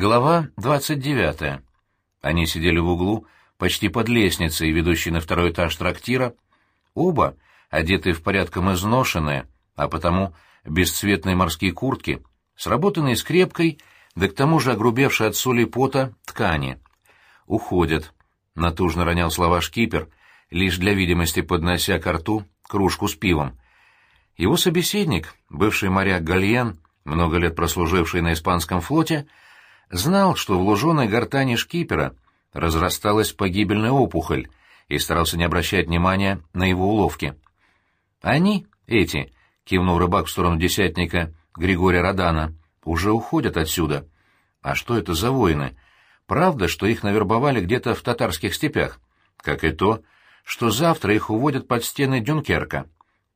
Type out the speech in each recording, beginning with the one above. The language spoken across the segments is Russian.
Глава 29. Они сидели в углу, почти под лестницей, ведущей на второй этаж трактира. Оба, одетые в порядком изношенные, а потому бесцветные морские куртки, сработанные скрепкой, да к тому же огрубевшие от соли пота ткани. «Уходят», — натужно ронял слова шкипер, лишь для видимости поднося к рту кружку с пивом. Его собеседник, бывший моряк Гальян, много лет прослуживший на испанском флоте, знал, что в луженой гортани шкипера разрасталась погибельная опухоль, и старался не обращать внимания на его уловки. «Они, эти», — кивнул рыбак в сторону десятника Григория Родана, — «уже уходят отсюда. А что это за воины? Правда, что их навербовали где-то в татарских степях? Как и то, что завтра их уводят под стены Дюнкерка.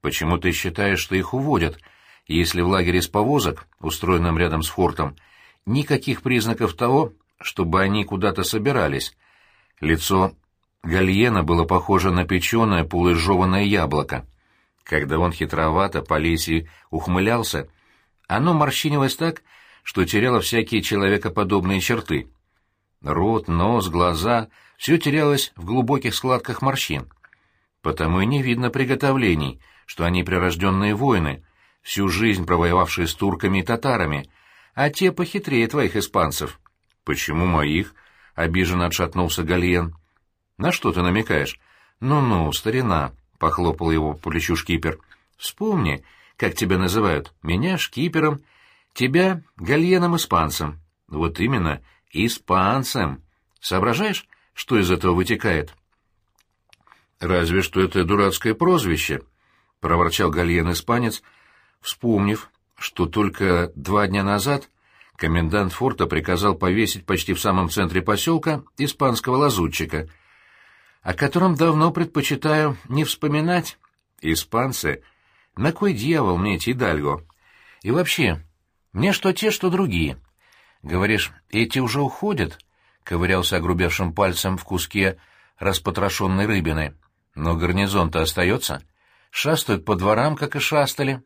Почему ты считаешь, что их уводят, если в лагере из повозок, устроенном рядом с фортом, никаких признаков того, чтобы они куда-то собирались. Лицо Гальена было похоже на печеное полуизжеванное яблоко. Когда он хитровато по лисии ухмылялся, оно морщинилось так, что теряло всякие человекоподобные черты. Рот, нос, глаза — все терялось в глубоких складках морщин. Потому и не видно приготовлений, что они прирожденные воины, всю жизнь провоевавшие с турками и татарами — а те похитрее твоих испанцев. — Почему моих? — обиженно отшатнулся Гальен. — На что ты намекаешь? Ну — старина, — похлопал его по плечу шкипер. — Вспомни, как тебя называют. Меня шкипером, тебя Гальеном-испанцем. Вот именно, испанцем. Соображаешь, что из этого вытекает? — Разве что это дурацкое прозвище, — проворчал Гальен-испанец, вспомнив, что только два дня назад комендант форта приказал повесить почти в самом центре поселка испанского лазутчика, о котором давно предпочитаю не вспоминать. Испанцы, на кой дьявол мне эти Дальго? И вообще, мне что те, что другие. Говоришь, эти уже уходят? Ковырялся огрубевшим пальцем в куске распотрошенной рыбины. Но гарнизон-то остается. Шастают по дворам, как и шастали.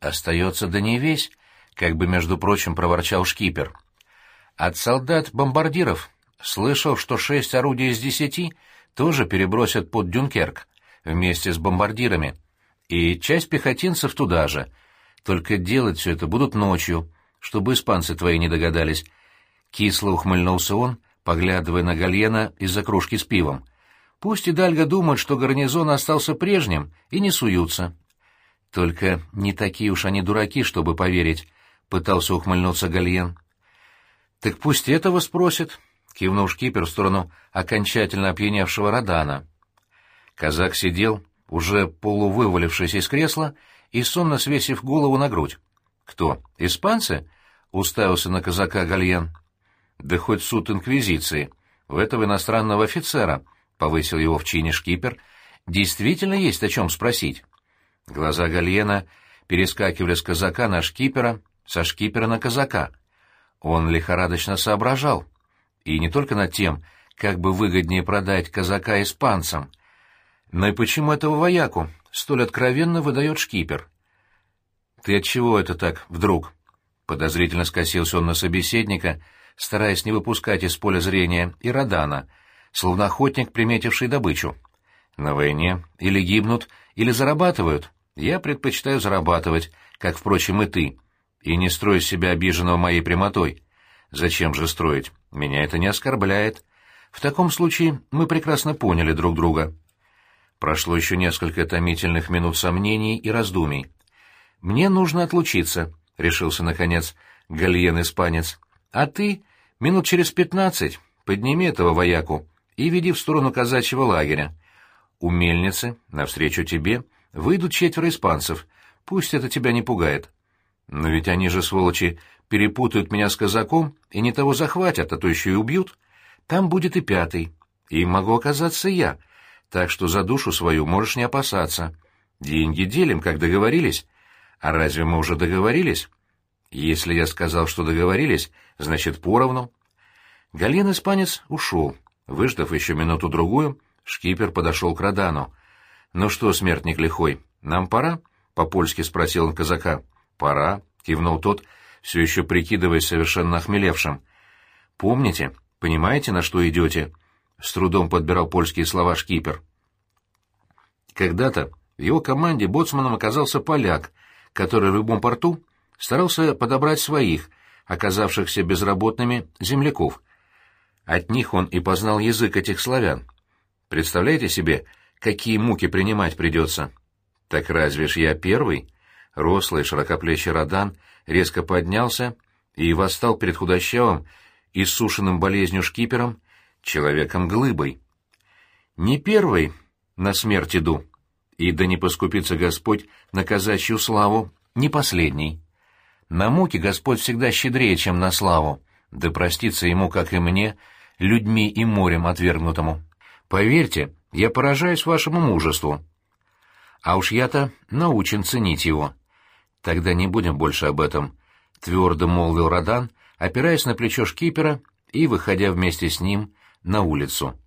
Остается да не весь, как бы, между прочим, проворчал шкипер. От солдат-бомбардиров слышал, что шесть орудий из десяти тоже перебросят под Дюнкерк вместе с бомбардирами, и часть пехотинцев туда же. Только делать все это будут ночью, чтобы испанцы твои не догадались. Кисло ухмыльнулся он, поглядывая на Гальена из-за кружки с пивом. Пусть и Дальга думают, что гарнизон остался прежним, и не суются. Только не такие уж они дураки, чтобы поверить, — пытался ухмыльнуться Гальен. — Так пусть этого спросит, — кивнул шкипер в сторону окончательно опьяневшего Родана. Казак сидел, уже полувывалившись из кресла, и сонно свесив голову на грудь. — Кто, испанцы? — уставился на казака Гальен. — Да хоть суд инквизиции. В этого иностранного офицера, — повысил его в чине шкипер, — действительно есть о чем спросить. Глаза Гальена перескакивали с казака на шкипера, со шкипера на казака. Он лихорадочно соображал. И не только над тем, как бы выгоднее продать казака испанцам, но и почему этого вояку столь откровенно выдает шкипер. «Ты отчего это так вдруг?» Подозрительно скосился он на собеседника, стараясь не выпускать из поля зрения и Родана, словно охотник, приметивший добычу. «На войне или гибнут, или зарабатывают», я предпочитаю зарабатывать, как, впрочем, и ты, и не строй себя обиженного моей прямотой. Зачем же строить? Меня это не оскорбляет. В таком случае мы прекрасно поняли друг друга. Прошло еще несколько томительных минут сомнений и раздумий. «Мне нужно отлучиться», — решился, наконец, Гальен-испанец. «А ты минут через пятнадцать подними этого вояку и веди в сторону казачьего лагеря. У мельницы, навстречу тебе, — Выйдут четверо испанцев. Пусть это тебя не пугает. Но ведь они же, сволочи, перепутают меня с казаком и не того захватят, а то еще и убьют. Там будет и пятый. И могу оказаться я. Так что за душу свою можешь не опасаться. Деньги делим, как договорились. А разве мы уже договорились? Если я сказал, что договорились, значит, поровну. Галин-испанец ушел. Выждав еще минуту-другую, шкипер подошел к Радану. «Ну что, смертник лихой, нам пора?» — по-польски спросил он казака. «Пора», — кивнул тот, все еще прикидываясь совершенно охмелевшим. Помните, понимаете, на что идете?» — с трудом подбирал польские слова шкипер. Когда-то в его команде боцманом оказался поляк, который в любом порту старался подобрать своих, оказавшихся безработными, земляков. От них он и познал язык этих славян. Представляете себе, какие муки принимать придется? Так разве ж я первый? Рослый, широкоплечий Родан резко поднялся и восстал перед худощавым, иссушенным болезнью шкипером, человеком-глыбой. Не первый на смерть иду, и да не поскупится Господь на казачью славу, не последний. На муки Господь всегда щедрее, чем на славу, да простится ему, как и мне, людьми и морем отвергнутому. Поверьте, я поражаюсь вашему мужеству. А уж я-то научен ценить его. Тогда не будем больше об этом, — твердо молвил Родан, опираясь на плечо шкипера и выходя вместе с ним на улицу.